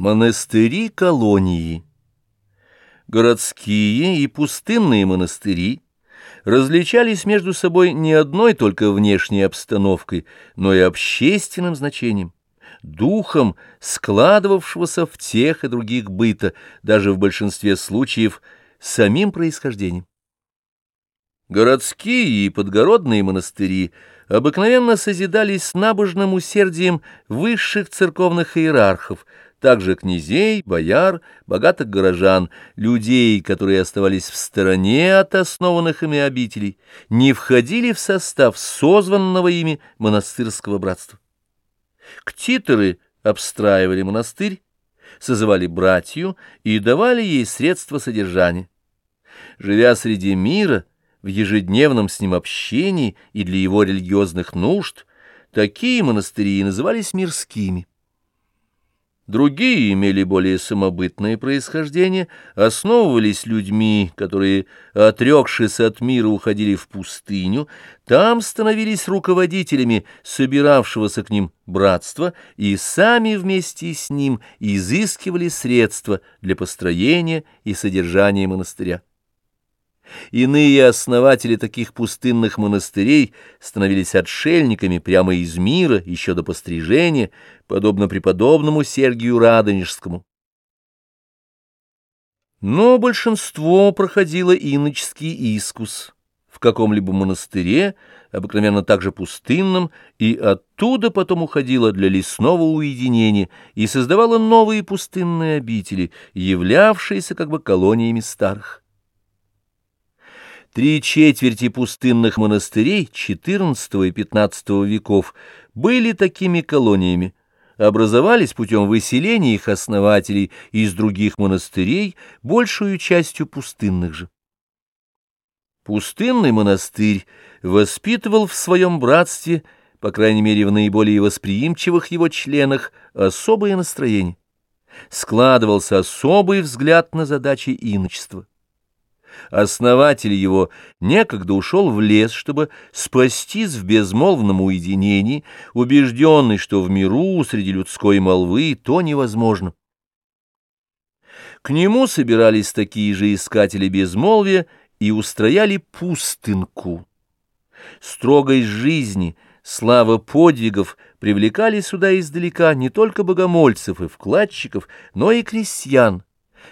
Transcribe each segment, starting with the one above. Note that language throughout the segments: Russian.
Монастыри-колонии Городские и пустынные монастыри различались между собой не одной только внешней обстановкой, но и общественным значением, духом складывавшегося в тех и других быта, даже в большинстве случаев самим происхождением. Городские и подгородные монастыри обыкновенно созидались с набожным усердием высших церковных иерархов – также князей, бояр, богатых горожан, людей, которые оставались в стороне от основанных ими обителей, не входили в состав созванного ими монастырского братства. Ктиторы обстраивали монастырь, созывали братью и давали ей средства содержания. Живя среди мира, в ежедневном с ним общении и для его религиозных нужд, такие монастыри назывались мирскими. Другие имели более самобытное происхождение, основывались людьми, которые, отрекшись от мира, уходили в пустыню, там становились руководителями собиравшегося к ним братства и сами вместе с ним изыскивали средства для построения и содержания монастыря. Иные основатели таких пустынных монастырей становились отшельниками прямо из мира еще до пострижения, подобно преподобному Сергию Радонежскому. Но большинство проходило иноческий искус в каком-либо монастыре, обыкновенно также пустынном, и оттуда потом уходило для лесного уединения и создавало новые пустынные обители, являвшиеся как бы колониями старых. Три четверти пустынных монастырей XIV и XV веков были такими колониями, образовались путем выселения их основателей из других монастырей, большую частью пустынных же. Пустынный монастырь воспитывал в своем братстве, по крайней мере в наиболее восприимчивых его членах, особое настроение. Складывался особый взгляд на задачи иночества. Основатель его некогда ушел в лес, чтобы спастись в безмолвном уединении, убежденный, что в миру среди людской молвы то невозможно. К нему собирались такие же искатели безмолвия и устрояли пустынку. Строгость жизни, слава подвигов привлекали сюда издалека не только богомольцев и вкладчиков, но и крестьян,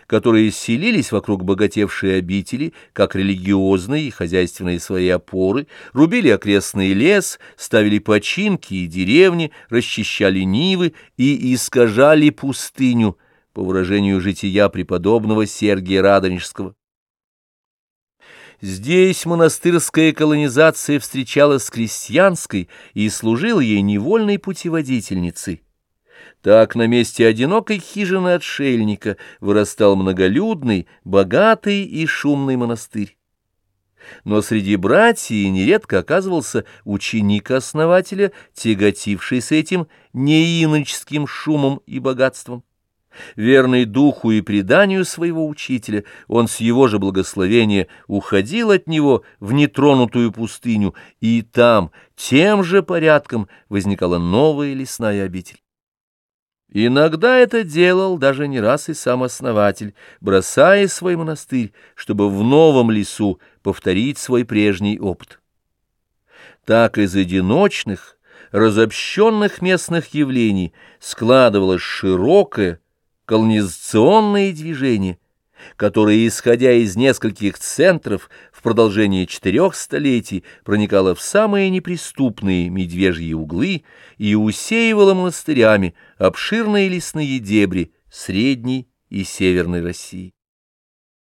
которые селились вокруг богатевшей обители, как религиозные и хозяйственные свои опоры, рубили окрестный лес, ставили починки и деревни, расчищали нивы и искажали пустыню, по выражению жития преподобного Сергия Радонежского. Здесь монастырская колонизация встречалась с крестьянской и служила ей невольной путеводительницей. Так на месте одинокой хижины отшельника вырастал многолюдный, богатый и шумный монастырь. Но среди братьев нередко оказывался ученик основателя, тяготившийся этим неиноческим шумом и богатством. Верный духу и преданию своего учителя, он с его же благословения уходил от него в нетронутую пустыню, и там тем же порядком возникала новая лесная обитель. Иногда это делал даже не раз и сам основатель, бросая свой монастырь, чтобы в новом лесу повторить свой прежний опыт. Так из одиночных, разобщенных местных явлений складывалось широкое колонизационное движение – которая, исходя из нескольких центров, в продолжение четырех столетий проникала в самые неприступные медвежьи углы и усеивала монастырями обширные лесные дебри Средней и Северной России.